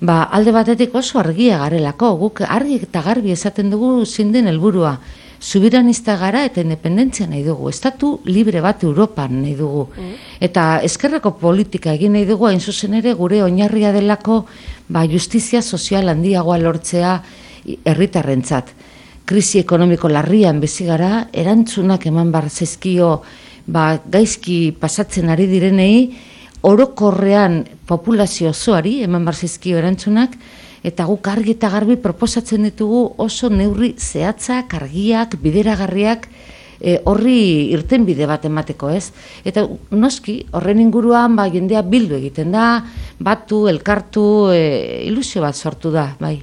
Ba, alde batetik oso argia garelako, guk argi eta garbi esaten dugu zinden helburua. Subiranista gara eta independentzia nahi dugu, estatu libre bat Europan nahi dugu. Eta eskerreko politika egin nahi dugu, hain zuzen ere gure oinarria delako ba, justizia sozial handiagoa lortzea herritarrentzat. Krisi ekonomiko larrian bizi gara, erantzunak eman bar zaizkio ba, gaizki pasatzen ari direnei, orokorrean populazio osoari eman bar zaizkio erantzunak, eta guk argi eta garbi proposatzen ditugu oso neurri zehatzak, argiak, bideragarriak, e, horri irten bide bat emateko, ez? Eta noski, horren inguruan, ba, jendea bildu egiten da, batu, elkartu, e, ilusio bat sortu da, bai.